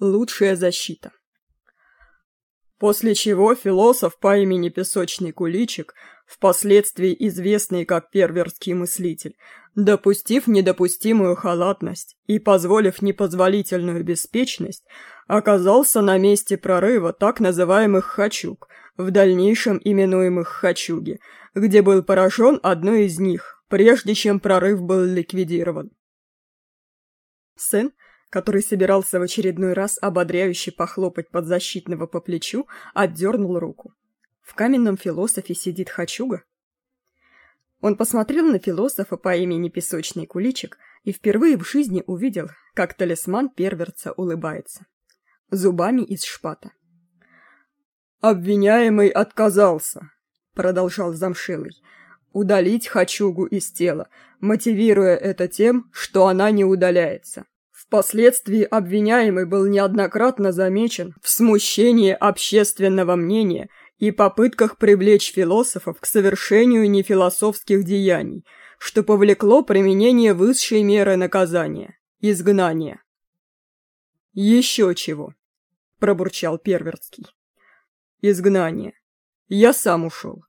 Лучшая защита. После чего философ по имени Песочный Куличик, впоследствии известный как перверский мыслитель, допустив недопустимую халатность и позволив непозволительную беспечность, оказался на месте прорыва так называемых «хачуг», в дальнейшем именуемых «хачуги», где был поражен одной из них, прежде чем прорыв был ликвидирован. Сын, который собирался в очередной раз ободряюще похлопать подзащитного по плечу, отдернул руку. В каменном философе сидит Хачуга. Он посмотрел на философа по имени Песочный Куличик и впервые в жизни увидел, как талисман перверца улыбается. Зубами из шпата. «Обвиняемый отказался», — продолжал Замшилый, — «удалить Хачугу из тела, мотивируя это тем, что она не удаляется. Впоследствии обвиняемый был неоднократно замечен в смущении общественного мнения и попытках привлечь философов к совершению нефилософских деяний, что повлекло применение высшей меры наказания – изгнания. «Еще чего», – пробурчал Перверский. «Изгнание. Я сам ушел».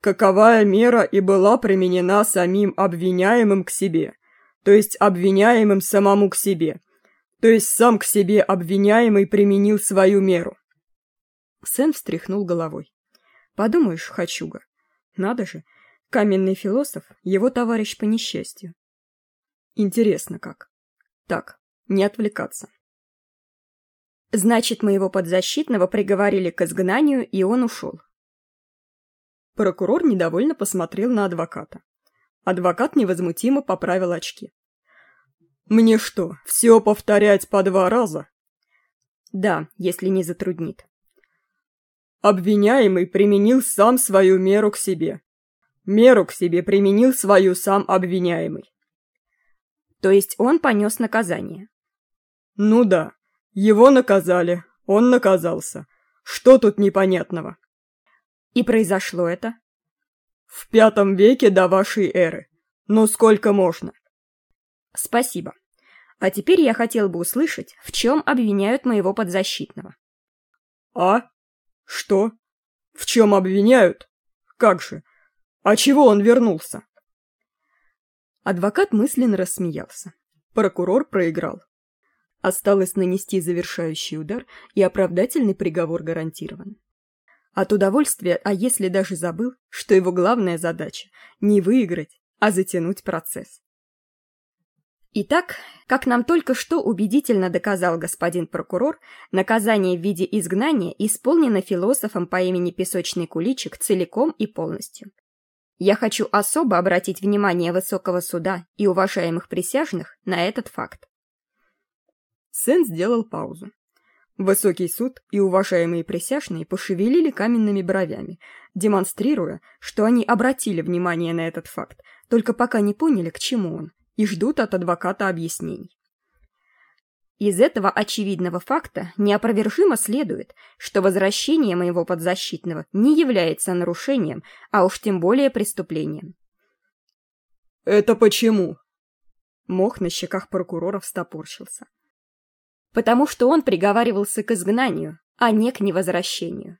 Каковая мера и была применена самим обвиняемым к себе – то есть обвиняемым самому к себе. То есть сам к себе обвиняемый применил свою меру. Сэн встряхнул головой. Подумаешь, Хачуга. Надо же, каменный философ, его товарищ по несчастью. Интересно как. Так, не отвлекаться. Значит, моего подзащитного приговорили к изгнанию, и он ушел. Прокурор недовольно посмотрел на адвоката. Адвокат невозмутимо поправил очки. «Мне что, все повторять по два раза?» «Да, если не затруднит». Обвиняемый применил сам свою меру к себе. Меру к себе применил свою сам обвиняемый. То есть он понес наказание? Ну да, его наказали, он наказался. Что тут непонятного? И произошло это? В пятом веке до вашей эры. Ну сколько можно? Спасибо. А теперь я хотел бы услышать, в чем обвиняют моего подзащитного. А? Что? В чем обвиняют? Как же? А чего он вернулся? Адвокат мысленно рассмеялся. Прокурор проиграл. Осталось нанести завершающий удар, и оправдательный приговор гарантирован. От удовольствия, а если даже забыл, что его главная задача – не выиграть, а затянуть процесс. Итак, как нам только что убедительно доказал господин прокурор, наказание в виде изгнания исполнено философом по имени Песочный Куличик целиком и полностью. Я хочу особо обратить внимание высокого суда и уважаемых присяжных на этот факт. Сэн сделал паузу. Высокий суд и уважаемые присяжные пошевелили каменными бровями, демонстрируя, что они обратили внимание на этот факт, только пока не поняли, к чему он, и ждут от адвоката объяснений. Из этого очевидного факта неопровержимо следует, что возвращение моего подзащитного не является нарушением, а уж тем более преступлением. «Это почему?» Мох на щеках прокурора встопорщился потому что он приговаривался к изгнанию, а не к невозвращению.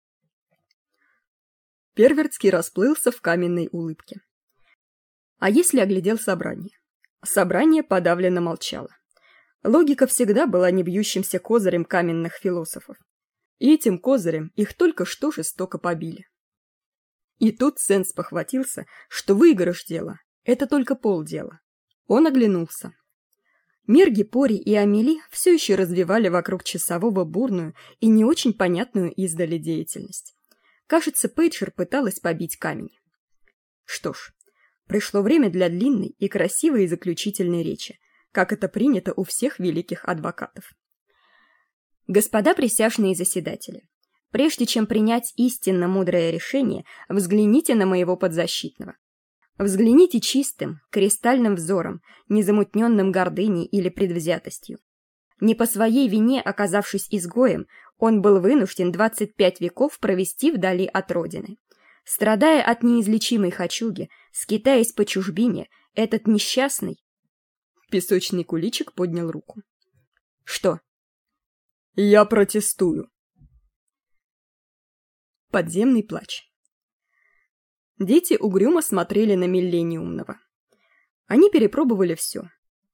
Перверцкий расплылся в каменной улыбке. А если оглядел собрание? Собрание подавленно молчало. Логика всегда была не бьющимся козырем каменных философов. И этим козырем их только что жестоко побили. И тут Сенс похватился, что выигрыш дела — это только полдела. Он оглянулся. Мерги, Пори и Амели все еще развивали вокруг часового бурную и не очень понятную издали деятельность. Кажется, Пейджер пыталась побить камень. Что ж, пришло время для длинной и красивой заключительной речи, как это принято у всех великих адвокатов. Господа присяжные заседатели, прежде чем принять истинно мудрое решение, взгляните на моего подзащитного. Взгляните чистым, кристальным взором, незамутненным гордыней или предвзятостью. Не по своей вине, оказавшись изгоем, он был вынужден 25 веков провести вдали от родины. Страдая от неизлечимой хочуги, скитаясь по чужбине, этот несчастный... Песочный куличик поднял руку. Что, Я протестую. Подземный плач. Дети угрюмо смотрели на миллениумного. Они перепробовали все.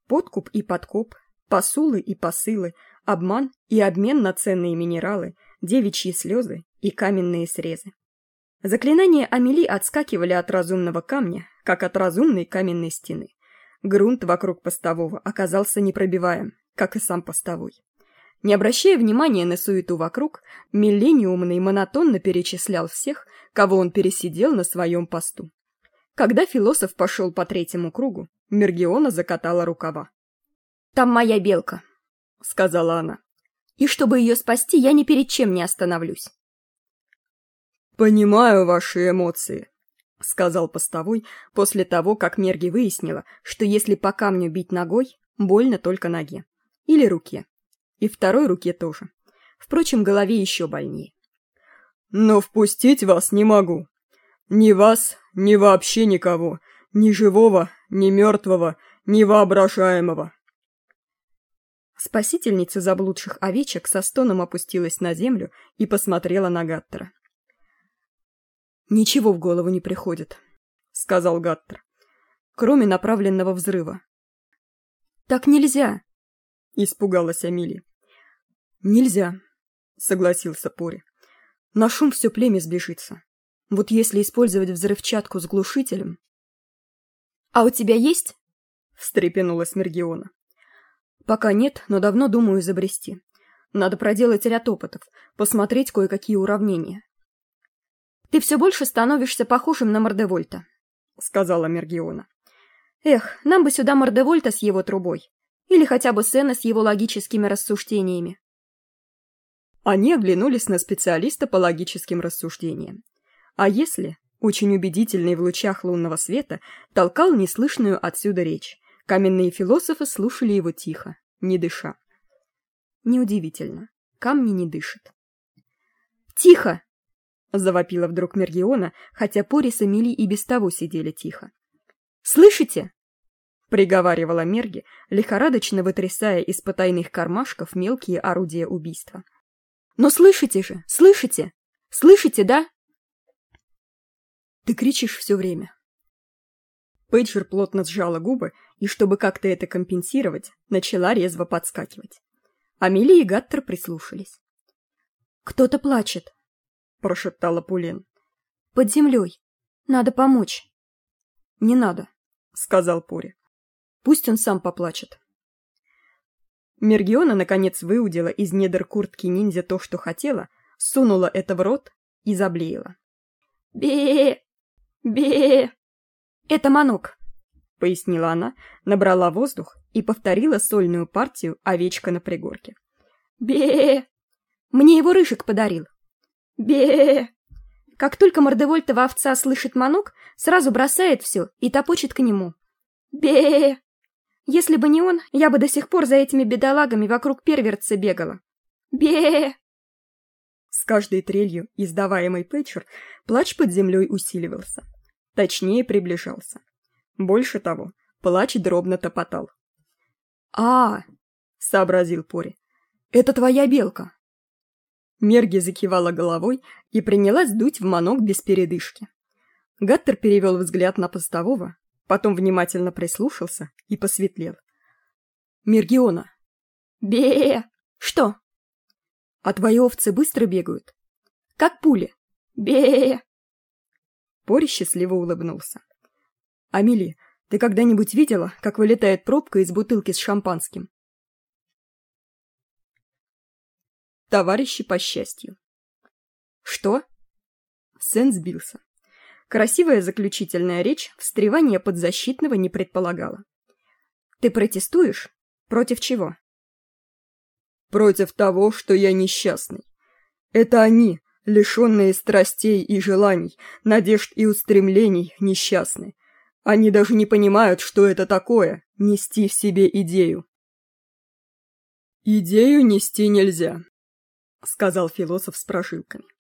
Подкуп и подкоп, посулы и посылы, обман и обмен на ценные минералы, девичьи слезы и каменные срезы. Заклинания Амели отскакивали от разумного камня, как от разумной каменной стены. Грунт вокруг постового оказался непробиваем, как и сам постовой. Не обращая внимания на суету вокруг, Миллениумный монотонно перечислял всех, кого он пересидел на своем посту. Когда философ пошел по третьему кругу, Мергиона закатала рукава. «Там моя белка», — сказала она. «И чтобы ее спасти, я ни перед чем не остановлюсь». «Понимаю ваши эмоции», — сказал постовой после того, как Мерги выяснила, что если по камню бить ногой, больно только ноге. Или руке. И второй руке тоже. Впрочем, голове еще больнее. «Но впустить вас не могу. Ни вас, ни вообще никого. Ни живого, ни мертвого, ни воображаемого». Спасительница заблудших овечек со стоном опустилась на землю и посмотрела на Гаттера. «Ничего в голову не приходит», — сказал Гаттер, — «кроме направленного взрыва». «Так нельзя», — испугалась Амилия. «Нельзя», — согласился Пори. «На шум все племя сбежится. Вот если использовать взрывчатку с глушителем...» «А у тебя есть?» — встрепенулась Мергиона. «Пока нет, но давно думаю изобрести. Надо проделать ряд опытов, посмотреть кое-какие уравнения. «Ты все больше становишься похожим на Мордевольта», — сказала Мергиона. «Эх, нам бы сюда Мордевольта с его трубой. Или хотя бы Сена с его логическими рассуждениями». Они оглянулись на специалиста по логическим рассуждениям. А если, очень убедительный в лучах лунного света, толкал неслышную отсюда речь, каменные философы слушали его тихо, не дыша. Неудивительно, камни не дышат. «Тихо!» — завопила вдруг Мергиона, хотя Пори с Эмили и без того сидели тихо. «Слышите?» — приговаривала Мерги, лихорадочно вытрясая из потайных кармашков мелкие орудия убийства. «Но слышите же, слышите? Слышите, да?» «Ты кричишь все время». Пейджер плотно сжала губы и, чтобы как-то это компенсировать, начала резво подскакивать. Амелия и Гаттер прислушались. «Кто-то плачет», прошептала Пулин. «Под землей. Надо помочь». «Не надо», — сказал Пури. «Пусть он сам поплачет». Мергиона, наконец, выудила из недр куртки ниндзя то, что хотела, сунула это в рот и заблеяла. бе бе «Это манок», — пояснила она, набрала воздух и повторила сольную партию «Овечка на пригорке». бе Мне его Рыжик подарил бе Как только мордевольтова овца слышит манок, сразу бросает все и топочет к нему. бе Если бы не он, я бы до сих пор за этими бедолагами вокруг перверца бегала. бе С каждой трелью, издаваемой Пэтчер, плач под землей усиливался. Точнее, приближался. Больше того, плач дробно топотал. «А, — сообразил Пори, — это твоя белка!» Мерги закивала головой и принялась дуть в манок без передышки. Гаттер перевел взгляд на постового, потом внимательно прислушался и посветлел. «Мергиона!» бе Что?» «А твои овцы быстро бегают?» «Как пули!» бе Пори счастливо улыбнулся. «Амели, ты когда-нибудь видела, как вылетает пробка из бутылки с шампанским?» товарищи по счастью. Что? Сэн сбился. Красивая заключительная речь встревания подзащитного не предполагала. Ты протестуешь? Против чего? Против того, что я несчастный. Это они, лишенные страстей и желаний, надежд и устремлений, несчастны. Они даже не понимают, что это такое — нести в себе идею. Идею нести нельзя, — сказал философ с прожилками.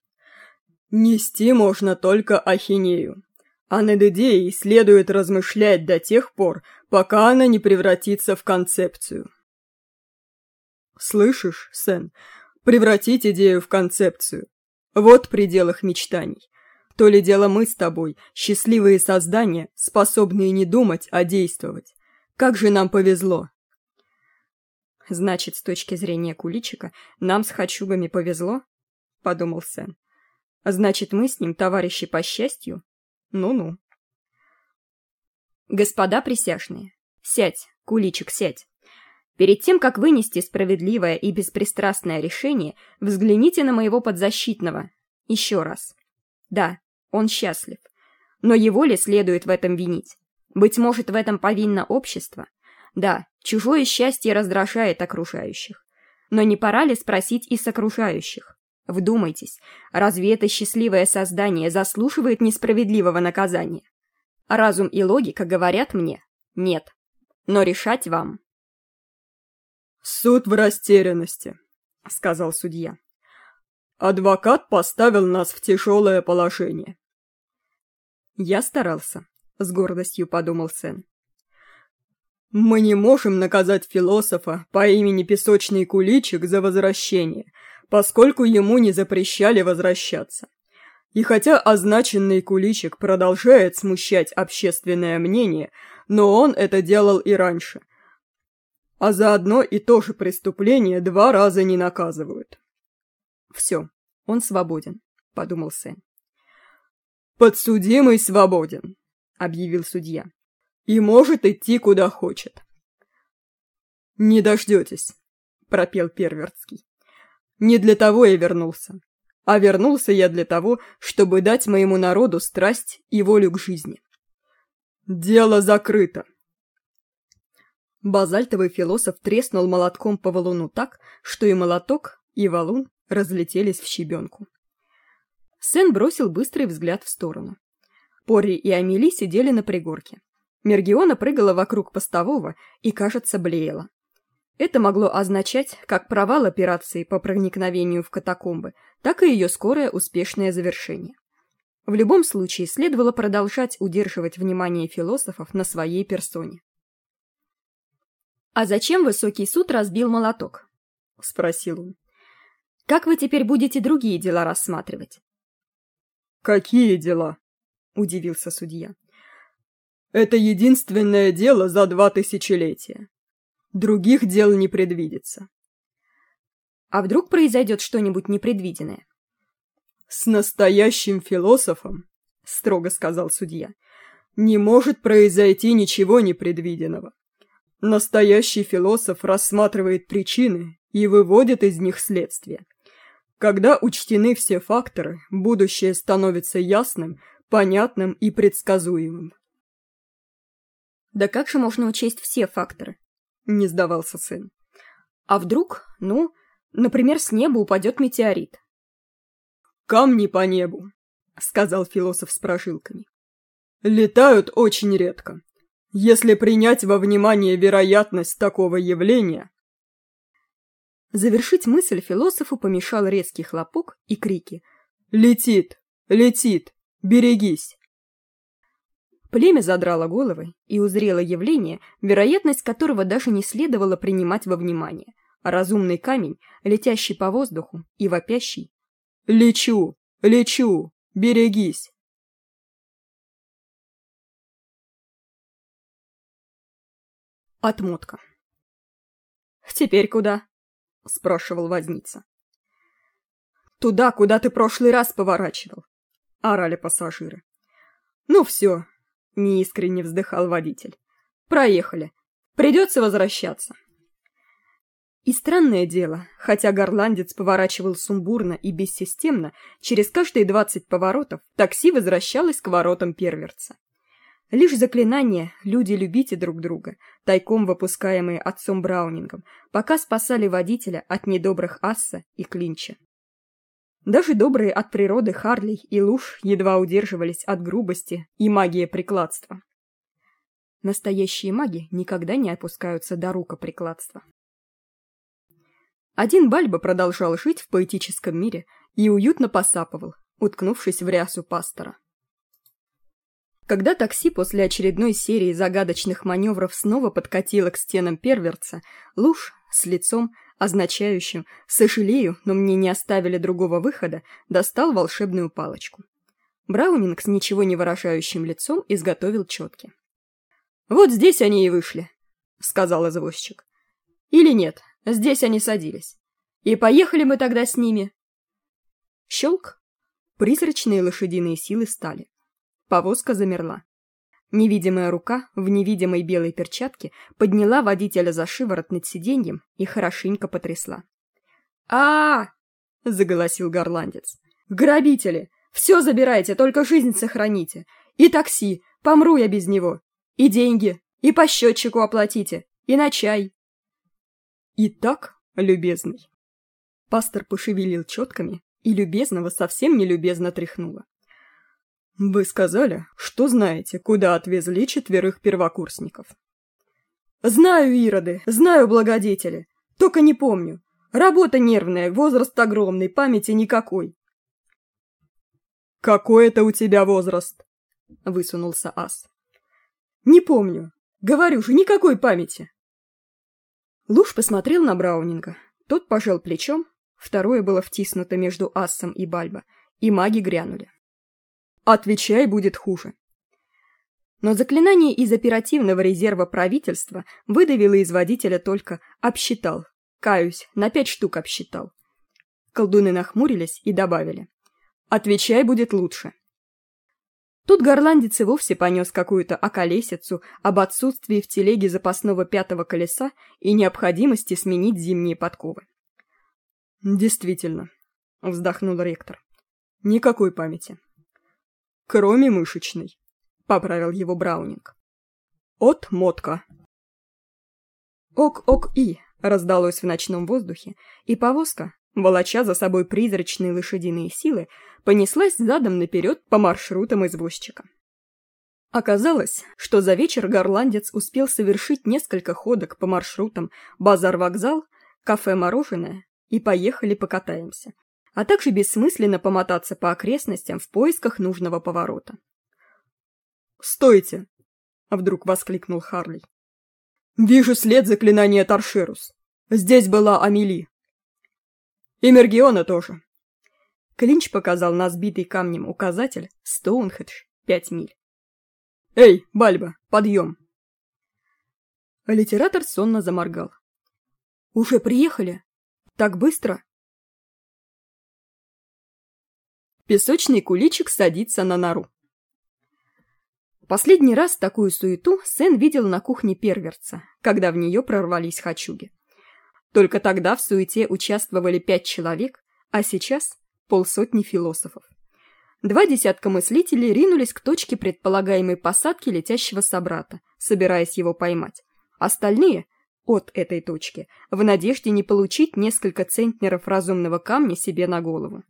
«Нести можно только ахинею, а над идеей следует размышлять до тех пор, пока она не превратится в концепцию». «Слышишь, Сен, Превратить идею в концепцию. Вот предел их мечтаний. То ли дело мы с тобой, счастливые создания, способные не думать, а действовать. Как же нам повезло. Значит, с точки зрения куличика, нам с хачугами повезло? Подумал Сэн. Значит, мы с ним товарищи по счастью? Ну-ну. Господа присяжные, сядь, куличик, сядь. Перед тем, как вынести справедливое и беспристрастное решение, взгляните на моего подзащитного. Еще раз. Да, он счастлив. Но его ли следует в этом винить? Быть может, в этом повинно общество? Да, чужое счастье раздражает окружающих. Но не пора ли спросить и с окружающих? Вдумайтесь, разве это счастливое создание заслуживает несправедливого наказания? Разум и логика говорят мне «нет». Но решать вам. «Суд в растерянности», — сказал судья. «Адвокат поставил нас в тяжелое положение». «Я старался», — с гордостью подумал Сен. «Мы не можем наказать философа по имени Песочный Куличик за возвращение, поскольку ему не запрещали возвращаться. И хотя означенный Куличик продолжает смущать общественное мнение, но он это делал и раньше — а заодно и то же преступление два раза не наказывают. «Все, он свободен», — подумал Сэн. «Подсудимый свободен», — объявил судья, — «и может идти куда хочет». «Не дождетесь», — пропел Первертский. «Не для того я вернулся, а вернулся я для того, чтобы дать моему народу страсть и волю к жизни». «Дело закрыто», Базальтовый философ треснул молотком по валуну так, что и молоток, и валун разлетелись в щебенку. Сен бросил быстрый взгляд в сторону. Порри и Амели сидели на пригорке. Мергиона прыгала вокруг постового и, кажется, блеяла. Это могло означать как провал операции по проникновению в катакомбы, так и ее скорое успешное завершение. В любом случае, следовало продолжать удерживать внимание философов на своей персоне. «А зачем высокий суд разбил молоток?» — спросил он. «Как вы теперь будете другие дела рассматривать?» «Какие дела?» — удивился судья. «Это единственное дело за два тысячелетия. Других дел не предвидится». «А вдруг произойдет что-нибудь непредвиденное?» «С настоящим философом», — строго сказал судья, — «не может произойти ничего непредвиденного. Настоящий философ рассматривает причины и выводит из них следствие. Когда учтены все факторы, будущее становится ясным, понятным и предсказуемым. «Да как же можно учесть все факторы?» — не сдавался сын. «А вдруг, ну, например, с неба упадет метеорит?» «Камни по небу», — сказал философ с прожилками. «Летают очень редко, если принять во внимание вероятность такого явления... Завершить мысль философу помешал резкий хлопок и крики «Летит! Летит! Берегись!» Племя задрало головы и узрело явление, вероятность которого даже не следовало принимать во внимание. Разумный камень, летящий по воздуху и вопящий «Лечу! Лечу! Берегись!» Отмотка. «Теперь куда?» — спрашивал возница. «Туда, куда ты прошлый раз поворачивал», — орали пассажиры. «Ну все», — неискренне вздыхал водитель. «Проехали. Придется возвращаться». И странное дело, хотя горландец поворачивал сумбурно и бессистемно, через каждые двадцать поворотов такси возвращалось к воротам перверца. Лишь заклинания «люди любите друг друга», тайком выпускаемые отцом Браунингом, пока спасали водителя от недобрых Асса и Клинча. Даже добрые от природы Харлей и Луж едва удерживались от грубости и магии прикладства. Настоящие маги никогда не опускаются до рукоприкладства. Один Бальба продолжал жить в поэтическом мире и уютно посапывал, уткнувшись в рясу пастора. Когда такси после очередной серии загадочных маневров снова подкатило к стенам перверца, Луж с лицом, означающим «сожалею, но мне не оставили другого выхода», достал волшебную палочку. Браунинг с ничего не выражающим лицом изготовил четки. «Вот здесь они и вышли», — сказал извозчик. «Или нет, здесь они садились. И поехали мы тогда с ними». Щелк. Призрачные лошадиные силы стали. Повозка замерла. Невидимая рука в невидимой белой перчатке подняла водителя за шиворот над сиденьем и хорошенько потрясла. а, заголосил горландец. «Грабители! Все забирайте, только жизнь сохраните! И такси! Помру я без него! И деньги! И по счетчику оплатите! И на чай!» «Итак, любезный!» Пастор пошевелил четками, и любезного совсем не любезно тряхнуло. «Вы сказали, что знаете, куда отвезли четверых первокурсников». «Знаю, Ироды, знаю, благодетели. Только не помню. Работа нервная, возраст огромный, памяти никакой». «Какой это у тебя возраст?» — высунулся ас. «Не помню. Говорю же, никакой памяти». Луж посмотрел на Браунинга. Тот пожал плечом, второе было втиснуто между асом и Бальбо, и маги грянули. Отвечай, будет хуже. Но заклинание из оперативного резерва правительства выдавило из водителя только «обсчитал». Каюсь, на пять штук обсчитал. Колдуны нахмурились и добавили. «Отвечай, будет лучше». Тут горландец и вовсе понес какую-то околесицу об отсутствии в телеге запасного пятого колеса и необходимости сменить зимние подковы. «Действительно», — вздохнул ректор, — «никакой памяти». Кроме мышечной, поправил его Браунинг. От мотка. Ок-ок-и раздалось в ночном воздухе, и повозка, волоча за собой призрачные лошадиные силы, понеслась задом наперед по маршрутам извозчика. Оказалось, что за вечер горландец успел совершить несколько ходок по маршрутам «Базар-вокзал», «Кафе-мороженое» и «Поехали покатаемся», а также бессмысленно помотаться по окрестностям в поисках нужного поворота. «Стойте!» — вдруг воскликнул Харли. «Вижу след заклинания Торшерус. Здесь была Амели. И Мергиона тоже». Клинч показал на сбитый камнем указатель Стоунхедж пять миль. «Эй, Бальба, подъем!» Литератор сонно заморгал. «Уже приехали? Так быстро?» Песочный куличик садится на нору. Последний раз такую суету Сэн видел на кухне перверца, когда в нее прорвались хачуги. Только тогда в суете участвовали пять человек, а сейчас полсотни философов. Два десятка мыслителей ринулись к точке предполагаемой посадки летящего собрата, собираясь его поймать. Остальные — от этой точки, в надежде не получить несколько центнеров разумного камня себе на голову.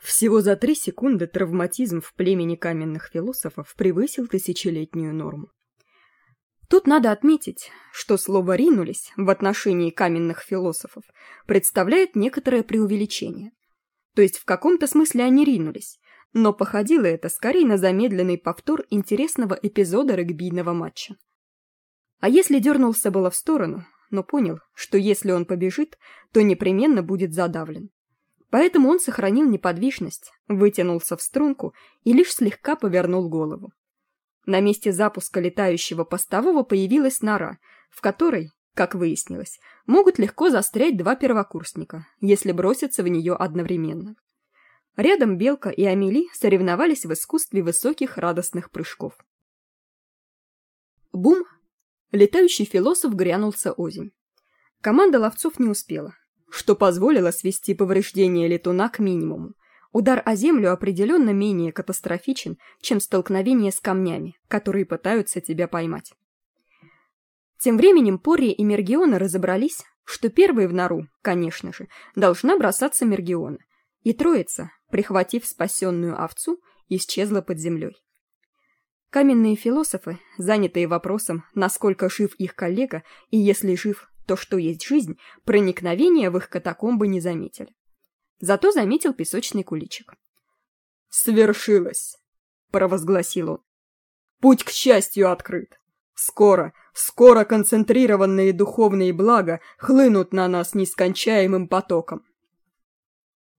Всего за три секунды травматизм в племени каменных философов превысил тысячелетнюю норму. Тут надо отметить, что слово «ринулись» в отношении каменных философов представляет некоторое преувеличение. То есть в каком-то смысле они ринулись, но походило это скорее на замедленный повтор интересного эпизода регбийного матча. А если дернулся было в сторону, но понял, что если он побежит, то непременно будет задавлен. Поэтому он сохранил неподвижность, вытянулся в струнку и лишь слегка повернул голову. На месте запуска летающего постового появилась нора, в которой, как выяснилось, могут легко застрять два первокурсника, если бросятся в нее одновременно. Рядом Белка и Амели соревновались в искусстве высоких радостных прыжков. Бум! Летающий философ грянулся озимь. Команда ловцов не успела что позволило свести повреждения летуна к минимуму. Удар о землю определенно менее катастрофичен, чем столкновение с камнями, которые пытаются тебя поймать. Тем временем Пория и Мергиона разобрались, что первой в нору, конечно же, должна бросаться Мергиона, и троица, прихватив спасенную овцу, исчезла под землей. Каменные философы, занятые вопросом, насколько жив их коллега, и если жив, то, что есть жизнь, проникновения в их катакомбы не заметили. Зато заметил песочный куличик. «Свершилось!» — провозгласил он. «Путь к счастью открыт! Скоро, скоро концентрированные духовные блага хлынут на нас нескончаемым потоком.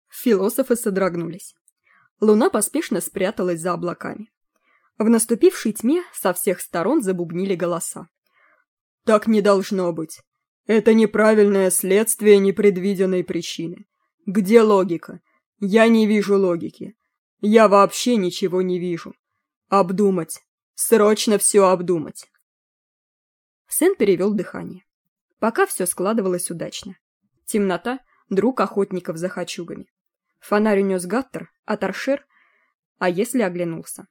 Философы содрогнулись. Луна поспешно спряталась за облаками. В наступившей тьме со всех сторон забубнили голоса. «Так не должно быть. Это неправильное следствие непредвиденной причины. Где логика? Я не вижу логики. Я вообще ничего не вижу. Обдумать. Срочно все обдумать». Сэн перевел дыхание. Пока все складывалось удачно. Темнота — друг охотников за хачугами. Фонарь унес Гаттер, а Торшер... А если оглянулся?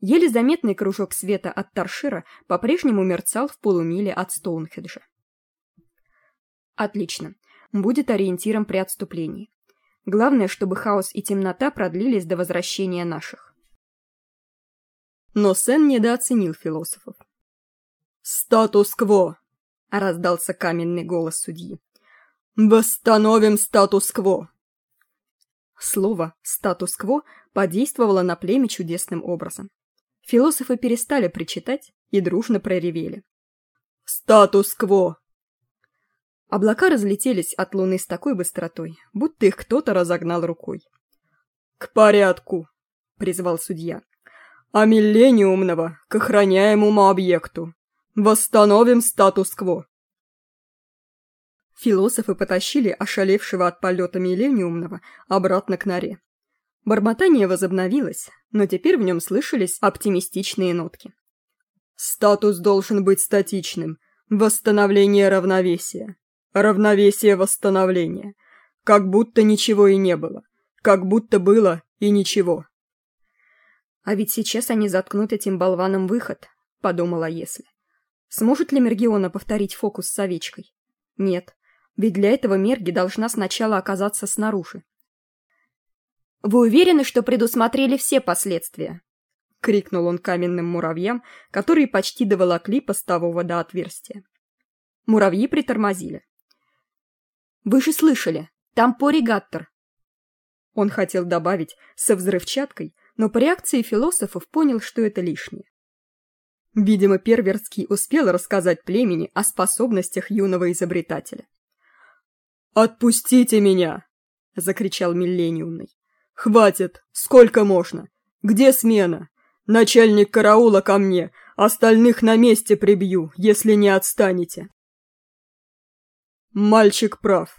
Еле заметный кружок света от Торшира по-прежнему мерцал в полумиле от Стоунхеджа. Отлично. Будет ориентиром при отступлении. Главное, чтобы хаос и темнота продлились до возвращения наших. Но Сен недооценил философов. «Статус-кво!» — раздался каменный голос судьи. «Восстановим статус-кво!» Слово «статус-кво» подействовало на племя чудесным образом. Философы перестали причитать и дружно проревели. «Статус-кво!» Облака разлетелись от луны с такой быстротой, будто их кто-то разогнал рукой. «К порядку!» — призвал судья. «А миллениумного к охраняемому объекту. Восстановим статус-кво!» Философы потащили ошалевшего от полета миллениумного обратно к норе. Бормотание возобновилось, но теперь в нем слышались оптимистичные нотки. «Статус должен быть статичным. Восстановление равновесия. Равновесие восстановления. Как будто ничего и не было. Как будто было и ничего». «А ведь сейчас они заткнут этим болваном выход», — подумала Если. «Сможет ли Мергиона повторить фокус с овечкой? Нет, ведь для этого Мерги должна сначала оказаться снаружи. «Вы уверены, что предусмотрели все последствия?» — крикнул он каменным муравьям, которые почти доволокли постового до отверстия. Муравьи притормозили. «Вы же слышали, там поригаттер!» Он хотел добавить «со взрывчаткой», но по реакции философов понял, что это лишнее. Видимо, Перверский успел рассказать племени о способностях юного изобретателя. «Отпустите меня!» — закричал Миллениумный. «Хватит! Сколько можно? Где смена? Начальник караула ко мне, остальных на месте прибью, если не отстанете!» Мальчик прав.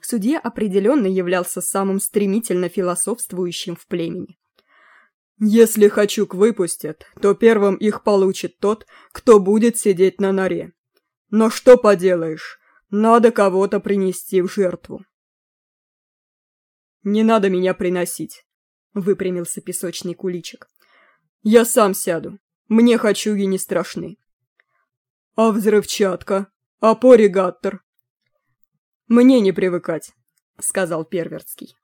Судья определенно являлся самым стремительно философствующим в племени. «Если Хачук выпустят, то первым их получит тот, кто будет сидеть на норе. Но что поделаешь, надо кого-то принести в жертву. «Не надо меня приносить», — выпрямился песочный куличик. «Я сам сяду. Мне хочу и не страшны». «А взрывчатка? А поригаттер?» «Мне не привыкать», — сказал Перверский.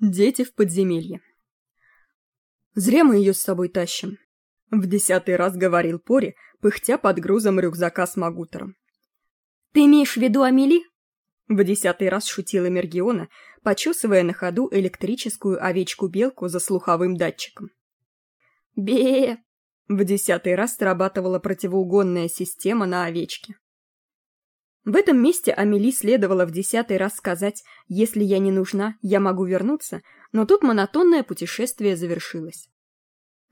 Дети в подземелье. Зря мы ее с собой тащим. В десятый раз говорил Пори, пыхтя под грузом рюкзака с Магутером. «Ты имеешь в виду Амели?» В десятый раз шутила Мергиона, почесывая на ходу электрическую овечку-белку за слуховым датчиком. бе В десятый раз срабатывала противоугонная система на овечке. В этом месте Амели следовало в десятый раз сказать «Если я не нужна, я могу вернуться», но тут монотонное путешествие завершилось.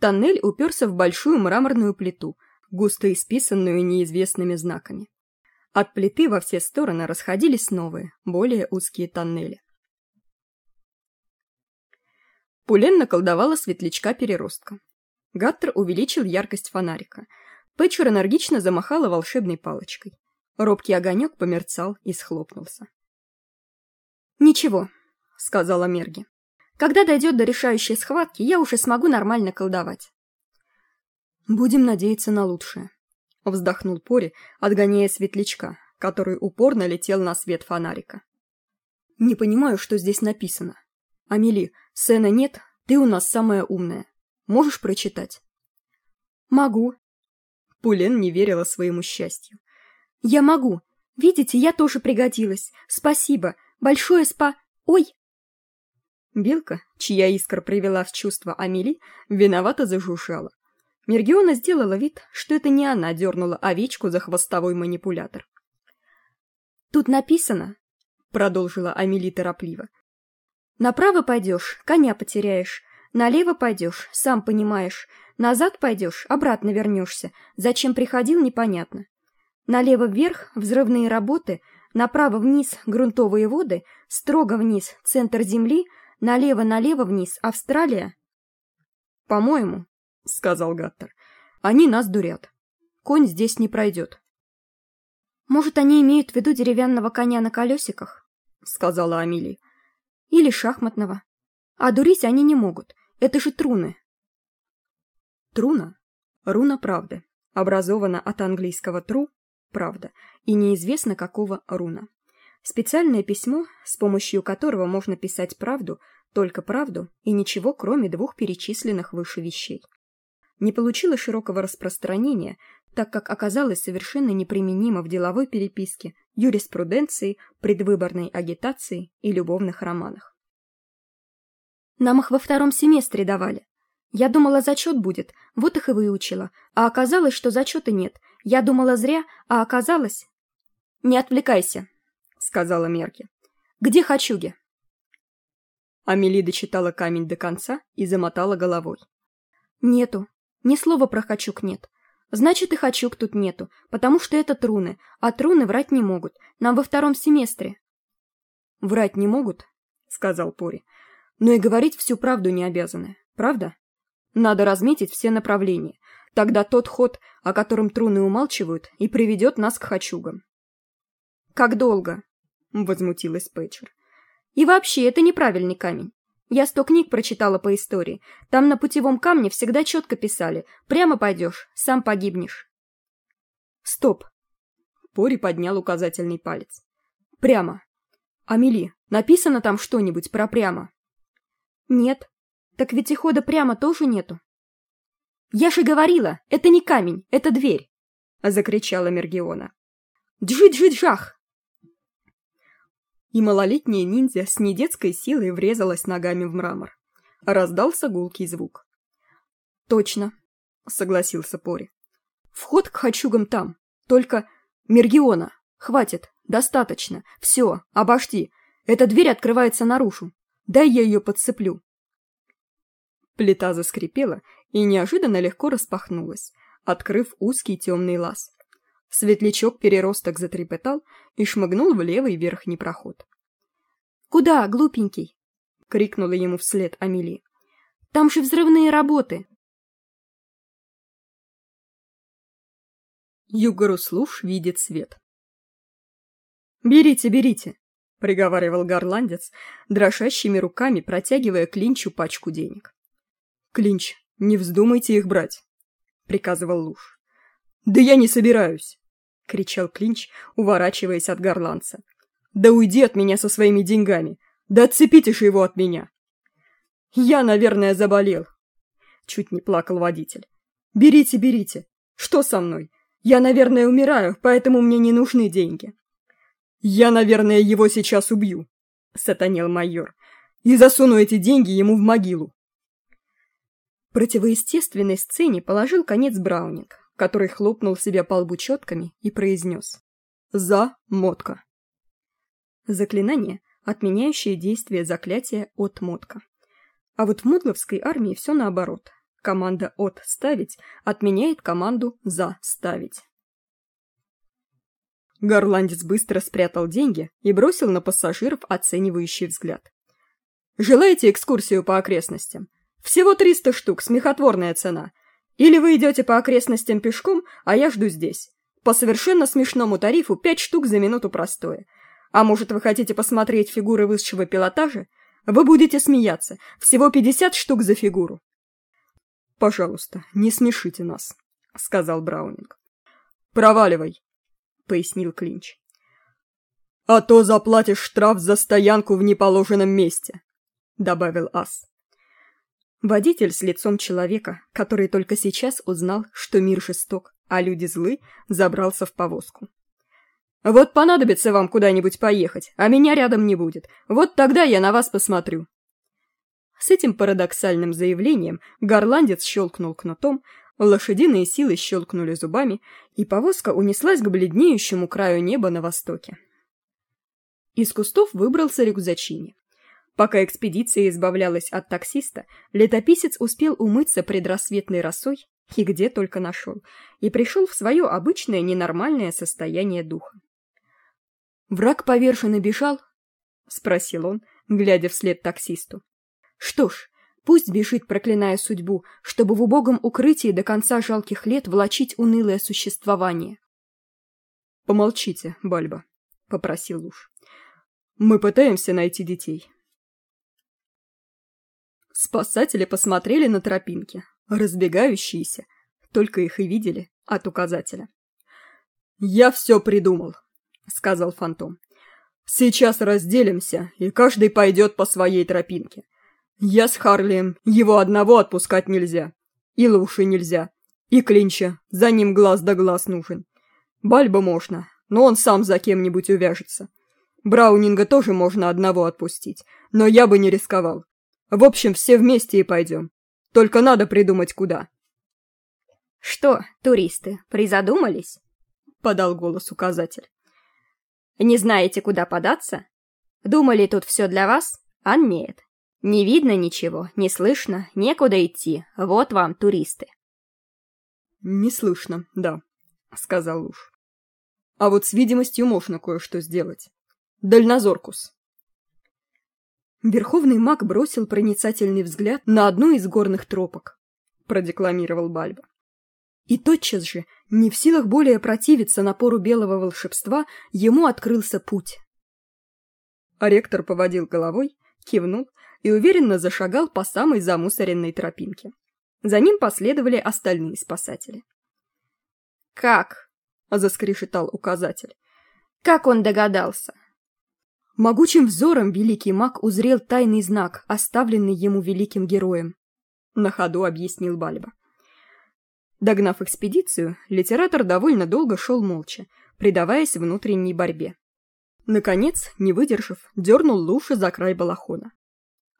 Тоннель уперся в большую мраморную плиту, густо исписанную неизвестными знаками. От плиты во все стороны расходились новые, более узкие тоннели. Пулен наколдовала светлячка-переростка. Гаттер увеличил яркость фонарика. Пэтчер энергично замахала волшебной палочкой. Робкий огонек померцал и схлопнулся. «Ничего», — сказала Мерги. Когда дойдет до решающей схватки, я уже смогу нормально колдовать. Будем надеяться на лучшее. Вздохнул Пори, отгоняя светлячка, который упорно летел на свет фонарика. Не понимаю, что здесь написано. Амели, Сэна нет, ты у нас самая умная. Можешь прочитать? Могу. Пулен не верила своему счастью. Я могу. Видите, я тоже пригодилась. Спасибо. Большое спа... Ой! Белка, чья искра привела в чувство Амели, виновато зажужжала. Мергиона сделала вид, что это не она дернула овечку за хвостовой манипулятор. «Тут написано», — продолжила Амели торопливо, «направо пойдешь, коня потеряешь, налево пойдешь, сам понимаешь, назад пойдешь, обратно вернешься, зачем приходил, непонятно. Налево вверх — взрывные работы, направо вниз — грунтовые воды, строго вниз — центр земли — Налево-налево вниз, Австралия?» «По-моему», — сказал Гаттер, — «они нас дурят. Конь здесь не пройдет». «Может, они имеют в виду деревянного коня на колесиках?» — сказала Амилия. «Или шахматного. А дурить они не могут. Это же труны». Труна — руна правды, образована от английского «true» — правда, и неизвестно какого руна. Специальное письмо, с помощью которого можно писать правду, только правду и ничего, кроме двух перечисленных выше вещей. Не получило широкого распространения, так как оказалось совершенно неприменимо в деловой переписке, юриспруденции, предвыборной агитации и любовных романах. Нам их во втором семестре давали. Я думала, зачет будет, вот их и выучила. А оказалось, что зачета нет. Я думала зря, а оказалось... Не отвлекайся, сказала Мерки. «Где Хачуги?» Амели дочитала камень до конца и замотала головой. «Нету. Ни слова про Хачук нет. Значит, и Хачук тут нету, потому что это труны, а труны врать не могут. Нам во втором семестре». «Врать не могут?» — сказал Пори. «Но и говорить всю правду не обязаны, правда? Надо разметить все направления. Тогда тот ход, о котором труны умалчивают, и приведет нас к Хачугам». «Как долго?» — возмутилась Пэтчер. «И вообще, это неправильный камень. Я сто книг прочитала по истории. Там на путевом камне всегда четко писали. Прямо пойдешь, сам погибнешь». «Стоп!» Пори поднял указательный палец. «Прямо. Амели, написано там что-нибудь про прямо?» «Нет. Так ведь и хода прямо тоже нету». «Я же говорила, это не камень, это дверь!» — закричала Мергиона. «Джи-джи-джах!» и малолетняя ниндзя с недетской силой врезалась ногами в мрамор. Раздался гулкий звук. «Точно», — согласился Пори. «Вход к хачугам там. Только... Мергиона! Хватит! Достаточно! Все! Обожди! Эта дверь открывается наружу! Дай я ее подцеплю!» Плита заскрипела и неожиданно легко распахнулась, открыв узкий темный лаз. Светлячок-переросток затрепетал и шмыгнул в левый верхний проход. «Куда, глупенький?» — крикнула ему вслед Амели. «Там же взрывные работы!» Югоруслуш видит свет. «Берите, берите!» — приговаривал горландец, дрожащими руками протягивая Клинчу пачку денег. «Клинч, не вздумайте их брать!» — приказывал Луж. «Да я не собираюсь!» — кричал Клинч, уворачиваясь от горланца. «Да уйди от меня со своими деньгами! Да отцепите же его от меня!» «Я, наверное, заболел!» Чуть не плакал водитель. «Берите, берите! Что со мной? Я, наверное, умираю, поэтому мне не нужны деньги». «Я, наверное, его сейчас убью», — сатанел майор, «и засуну эти деньги ему в могилу». Противоестественной сцене положил конец Браунинг, который хлопнул себя по лбу четками и произнес «За мотка». Заклинание, отменяющее действие заклятия от мотка. А вот в Мудловской армии все наоборот. Команда «от» ставить отменяет команду «за» ставить. Горландец быстро спрятал деньги и бросил на пассажиров оценивающий взгляд. «Желаете экскурсию по окрестностям? Всего 300 штук, смехотворная цена. Или вы идете по окрестностям пешком, а я жду здесь. По совершенно смешному тарифу пять штук за минуту простое. А может, вы хотите посмотреть фигуры высшего пилотажа? Вы будете смеяться. Всего пятьдесят штук за фигуру. «Пожалуйста, не смешите нас», — сказал Браунинг. «Проваливай», — пояснил Клинч. «А то заплатишь штраф за стоянку в неположенном месте», — добавил Ас. Водитель с лицом человека, который только сейчас узнал, что мир жесток, а люди злы, забрался в повозку. «Вот понадобится вам куда-нибудь поехать, а меня рядом не будет. Вот тогда я на вас посмотрю». С этим парадоксальным заявлением горландец щелкнул кнутом, лошадиные силы щелкнули зубами, и повозка унеслась к бледнеющему краю неба на востоке. Из кустов выбрался рюкзачини. Пока экспедиция избавлялась от таксиста, летописец успел умыться предрассветной росой, и где только нашел, и пришел в свое обычное ненормальное состояние духа. «Враг поверженно бежал?» — спросил он, глядя вслед таксисту. Что ж, пусть бежит, проклиная судьбу, чтобы в убогом укрытии до конца жалких лет влачить унылое существование. «Помолчите, Бальба», — попросил Луж. «Мы пытаемся найти детей». Спасатели посмотрели на тропинки, разбегающиеся, только их и видели от указателя. «Я все придумал», — сказал Фантом. «Сейчас разделимся, и каждый пойдет по своей тропинке. Я с Харлием, его одного отпускать нельзя. И Луши нельзя. И Клинча, за ним глаз да глаз нужен. Бальба можно, но он сам за кем-нибудь увяжется. Браунинга тоже можно одного отпустить, но я бы не рисковал. В общем, все вместе и пойдем. Только надо придумать, куда. «Что, туристы, призадумались?» — подал голос указатель. «Не знаете, куда податься? Думали, тут все для вас? А нет. Не видно ничего, не слышно, некуда идти. Вот вам, туристы. Не слышно, да, сказал Луж. А вот с видимостью можно кое-что сделать. Дальнозоркус. Верховный маг бросил проницательный взгляд на одну из горных тропок, продекламировал Бальба. И тотчас же, не в силах более противиться напору белого волшебства, ему открылся путь. А ректор поводил головой, кивнул и уверенно зашагал по самой замусоренной тропинке. За ним последовали остальные спасатели. «Как?» — заскрешетал указатель. «Как он догадался?» Могучим взором великий маг узрел тайный знак, оставленный ему великим героем. На ходу объяснил Бальба. Догнав экспедицию, литератор довольно долго шел молча, предаваясь внутренней борьбе. Наконец, не выдержав, дернул Луши за край балахона.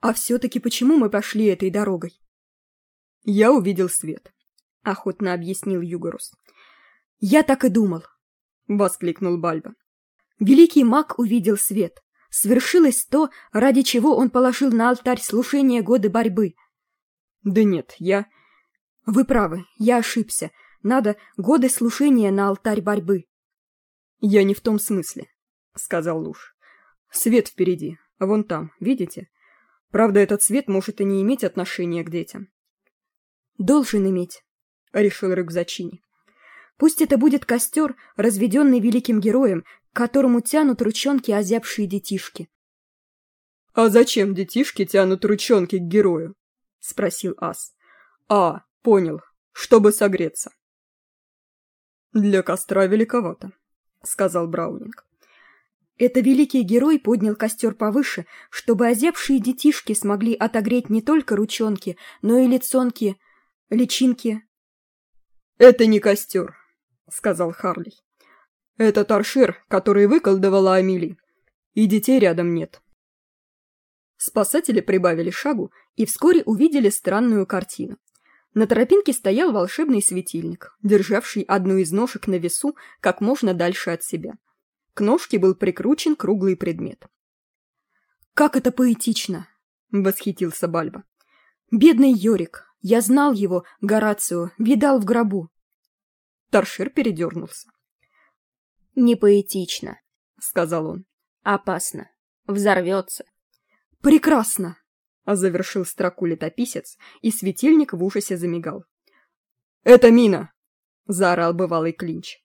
«А все-таки почему мы пошли этой дорогой?» «Я увидел свет», — охотно объяснил Югорус. «Я так и думал», — воскликнул Бальба. «Великий маг увидел свет. Свершилось то, ради чего он положил на алтарь слушания годы борьбы». «Да нет, я...» «Вы правы, я ошибся. Надо годы слушания на алтарь борьбы». «Я не в том смысле», — сказал Луж. «Свет впереди, вон там, видите? Правда, этот свет может и не иметь отношения к детям. «Должен иметь», — решил Рюкзачини. «Пусть это будет костер, разведенный великим героем, к которому тянут ручонки озябшие детишки». «А зачем детишки тянут ручонки к герою?» — спросил Ас. «А, понял, чтобы согреться». «Для костра великовато», — сказал Браунинг. Это великий герой поднял костер повыше, чтобы озябшие детишки смогли отогреть не только ручонки, но и лицонки, личинки. «Это не костер», — сказал Харли. «Это торшер, который выколдовала Амили. И детей рядом нет». Спасатели прибавили шагу и вскоре увидели странную картину. На тропинке стоял волшебный светильник, державший одну из ножек на весу как можно дальше от себя. К ножке был прикручен круглый предмет. «Как это поэтично!» — восхитился Бальба. «Бедный Йорик! Я знал его, Горацио, видал в гробу!» Торшир передернулся. «Не поэтично», — сказал он. «Опасно. Взорвется». «Прекрасно!» — завершил строку летописец, и светильник в ужасе замигал. «Это мина!» — заорал бывалый Клинч.